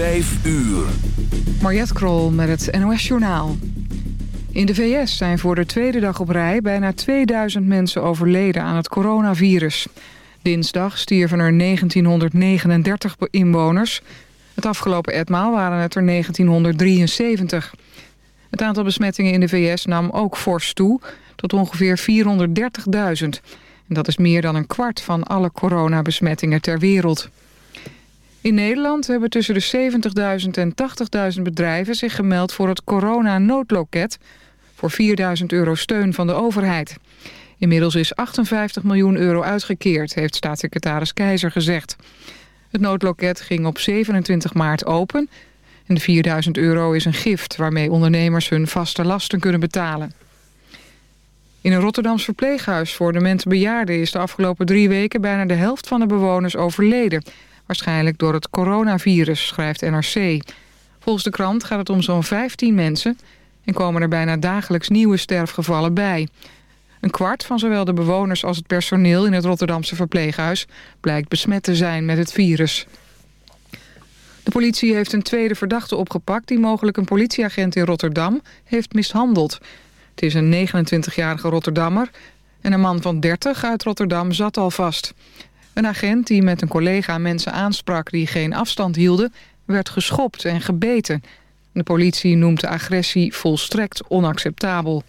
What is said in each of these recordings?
Vijf uur. Mariette Krol met het NOS Journaal. In de VS zijn voor de tweede dag op rij bijna 2000 mensen overleden aan het coronavirus. Dinsdag stierven er 1939 inwoners. Het afgelopen etmaal waren het er 1973. Het aantal besmettingen in de VS nam ook fors toe, tot ongeveer 430.000. En dat is meer dan een kwart van alle coronabesmettingen ter wereld. In Nederland hebben tussen de 70.000 en 80.000 bedrijven zich gemeld voor het corona-noodloket... voor 4.000 euro steun van de overheid. Inmiddels is 58 miljoen euro uitgekeerd, heeft staatssecretaris Keizer gezegd. Het noodloket ging op 27 maart open... en de 4000 euro is een gift waarmee ondernemers hun vaste lasten kunnen betalen. In een Rotterdams verpleeghuis voor demente bejaarden... is de afgelopen drie weken bijna de helft van de bewoners overleden... waarschijnlijk door het coronavirus, schrijft NRC. Volgens de krant gaat het om zo'n 15 mensen... en komen er bijna dagelijks nieuwe sterfgevallen bij... Een kwart van zowel de bewoners als het personeel in het Rotterdamse verpleeghuis blijkt besmet te zijn met het virus. De politie heeft een tweede verdachte opgepakt die mogelijk een politieagent in Rotterdam heeft mishandeld. Het is een 29-jarige Rotterdammer en een man van 30 uit Rotterdam zat al vast. Een agent die met een collega mensen aansprak die geen afstand hielden, werd geschopt en gebeten. De politie noemt de agressie volstrekt onacceptabel.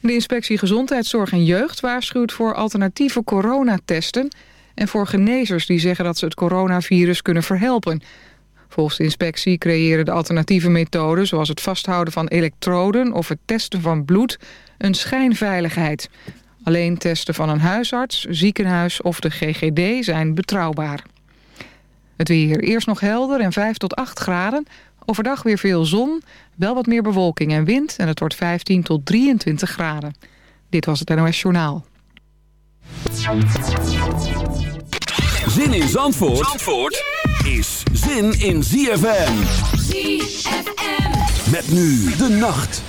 De inspectie Gezondheidszorg en Jeugd waarschuwt voor alternatieve coronatesten... en voor genezers die zeggen dat ze het coronavirus kunnen verhelpen. Volgens de inspectie creëren de alternatieve methoden... zoals het vasthouden van elektroden of het testen van bloed... een schijnveiligheid. Alleen testen van een huisarts, ziekenhuis of de GGD zijn betrouwbaar. Het weer eerst nog helder en 5 tot 8 graden. Overdag weer veel zon, wel wat meer bewolking en wind... en het wordt 15 tot 23 graden. Dit was het NOS Journaal. Zin in Zandvoort, Zandvoort is zin in ZFM. ZFM. Met nu de nacht.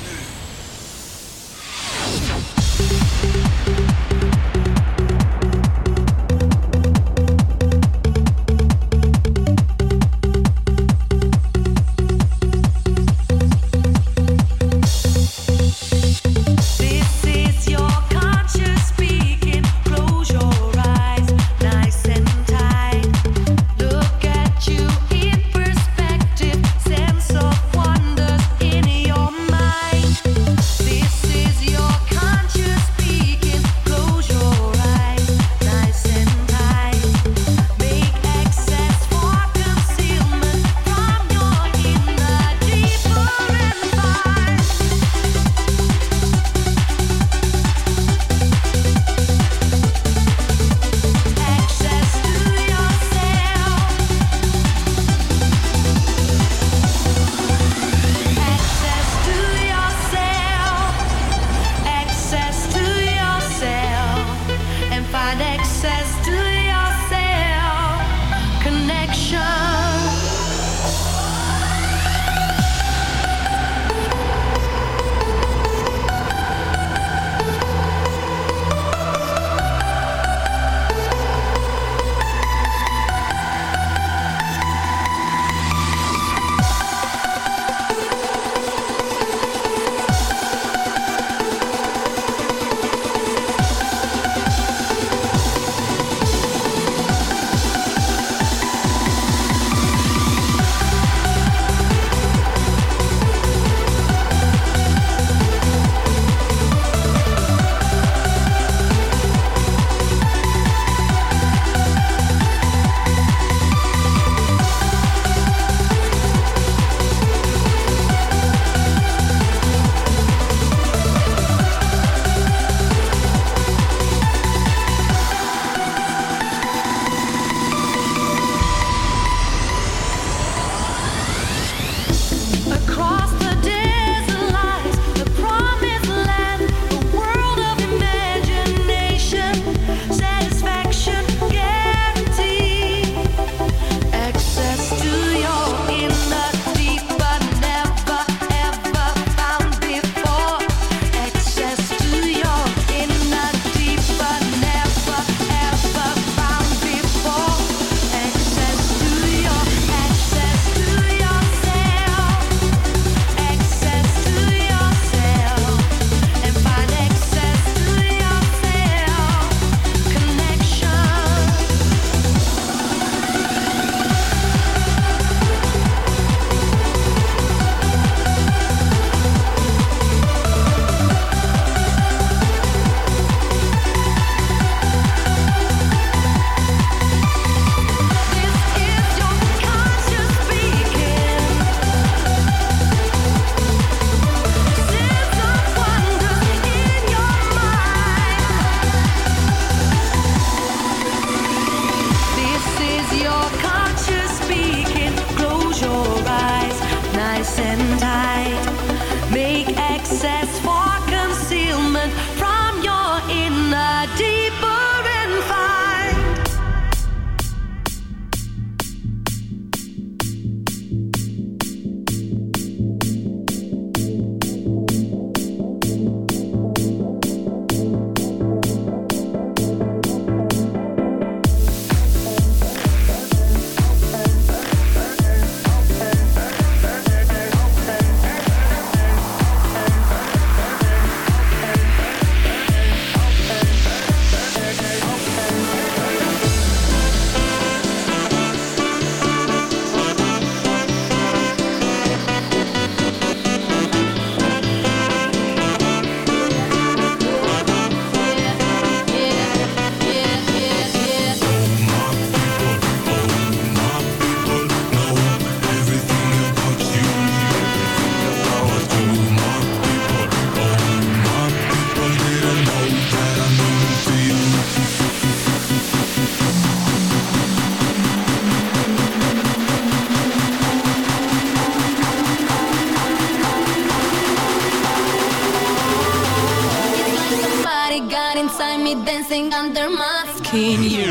Under my skin. Yeah.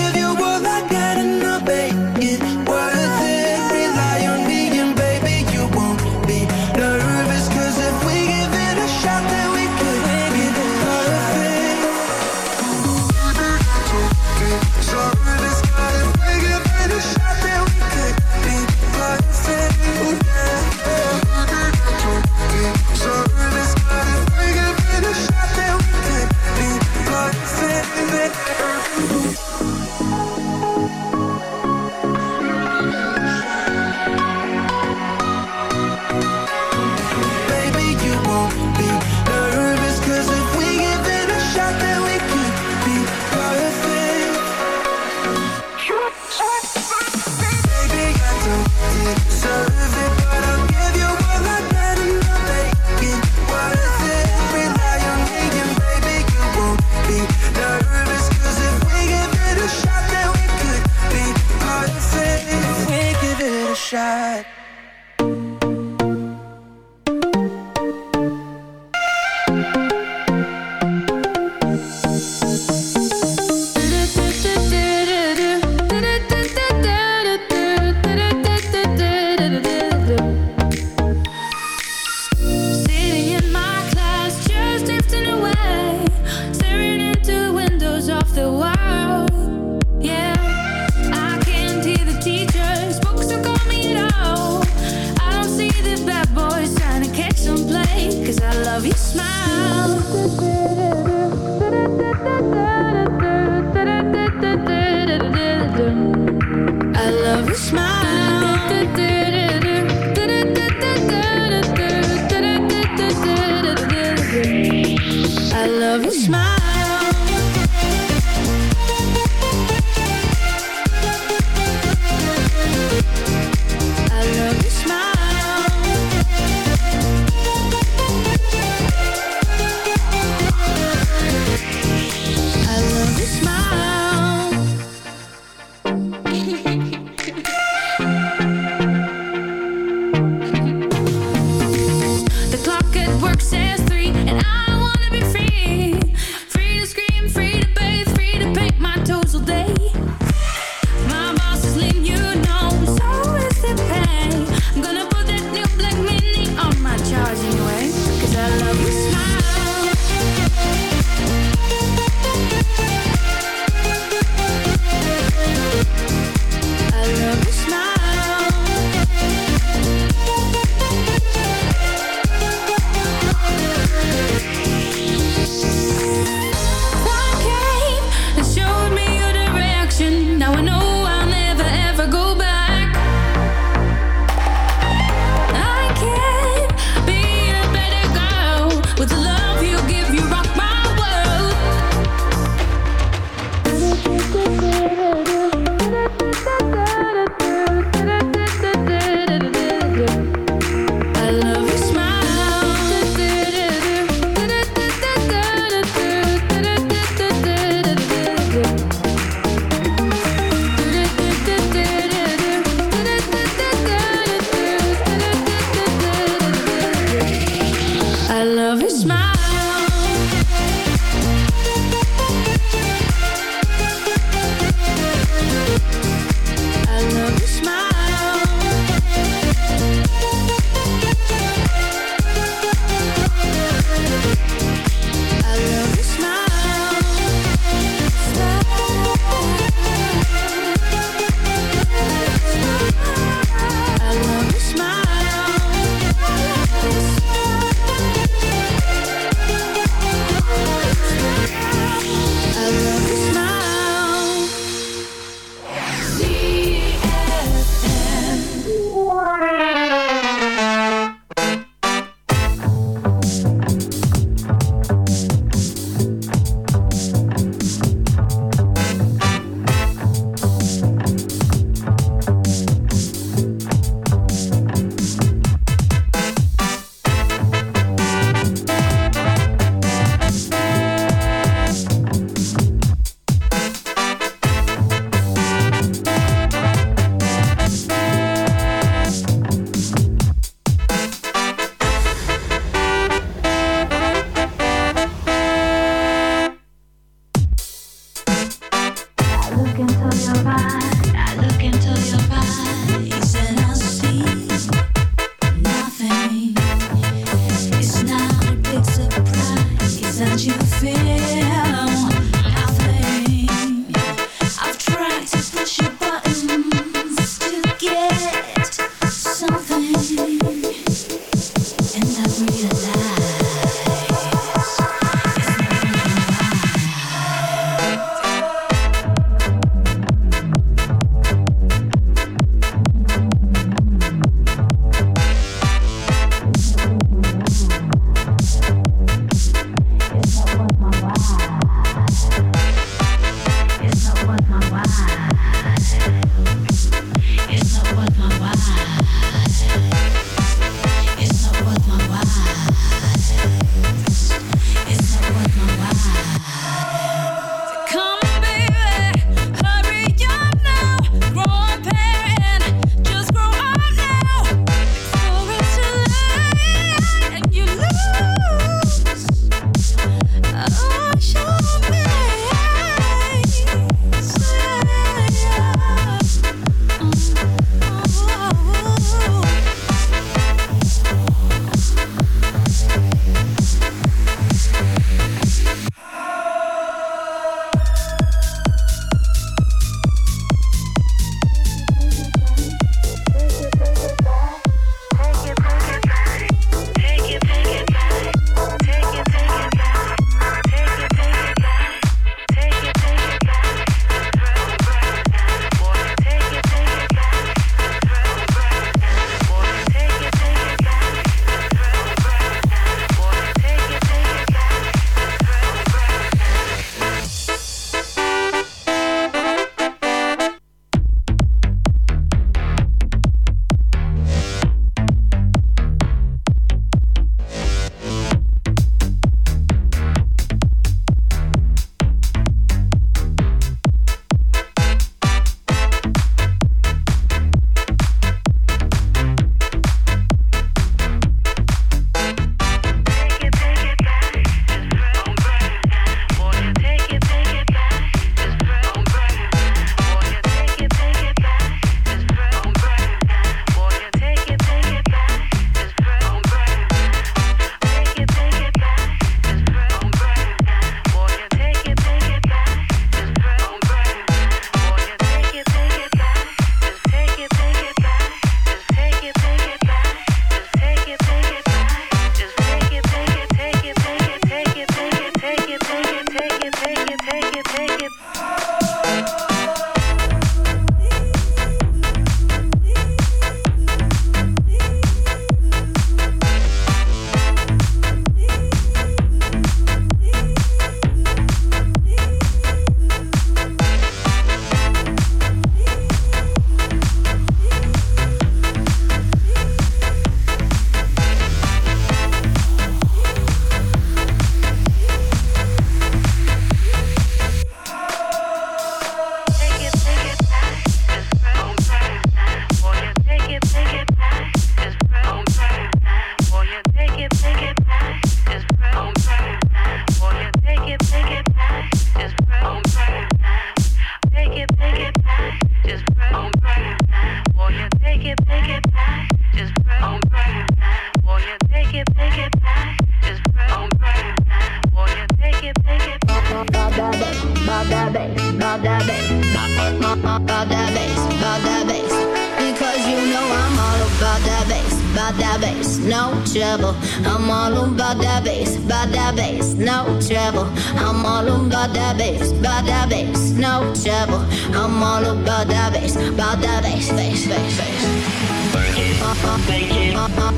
no trouble. I'm all about that bass, about that bass, no trouble. I'm all about that bass, about that bass, no trouble. I'm all about that bass, about that bass, bass, bass, bass. Make it,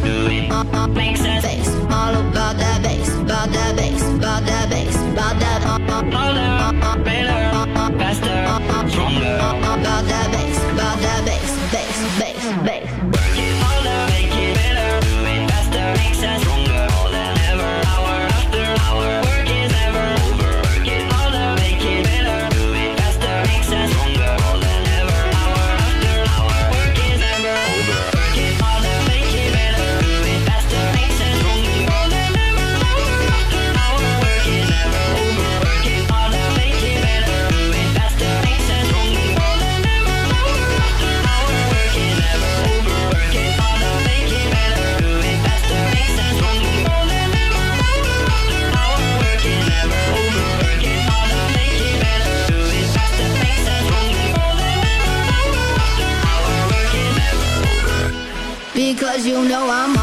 do it, makes sense. All about that bass, about that bass, about that bass, about that. Harder, better, faster, stronger. About that bass. Cause you know I'm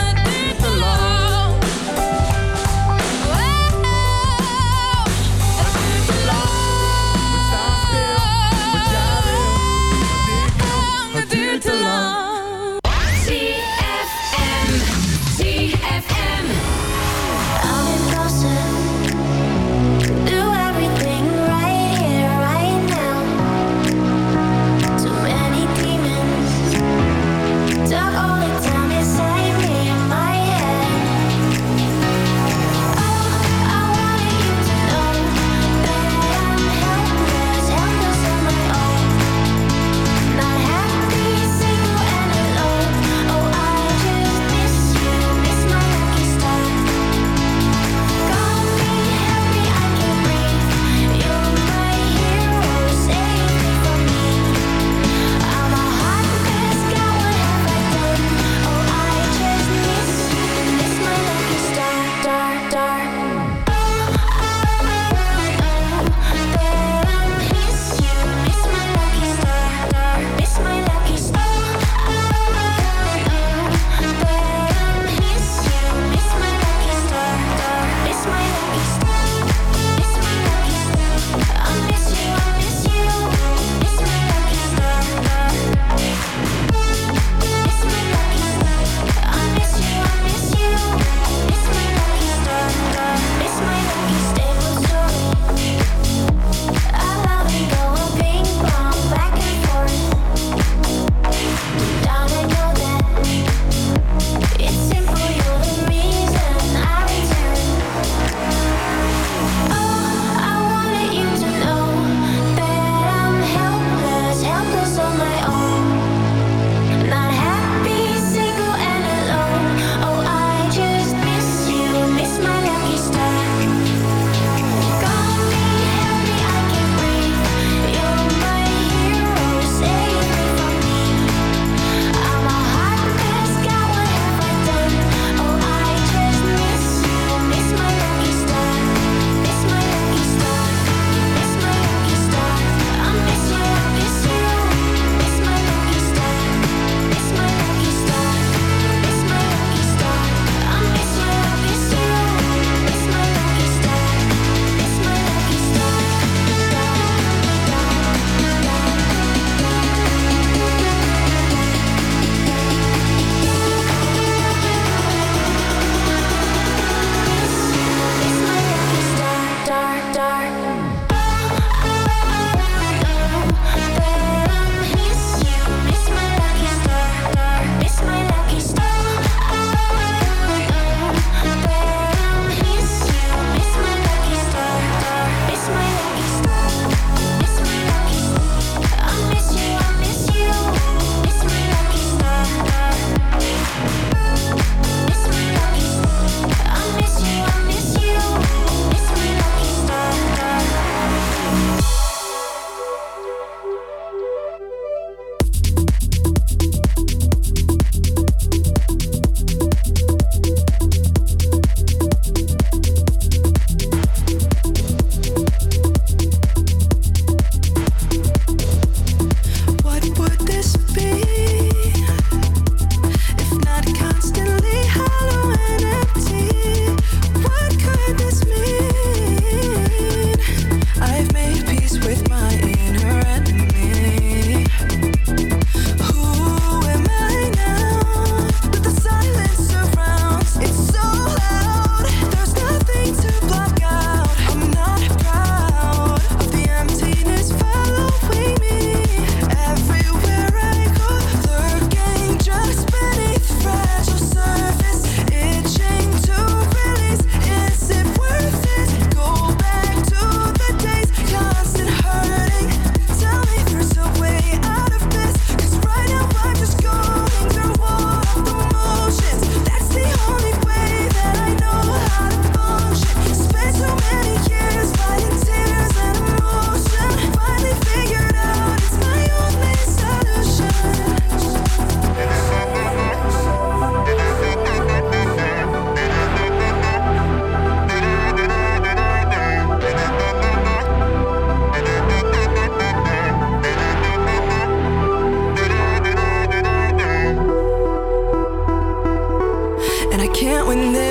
when they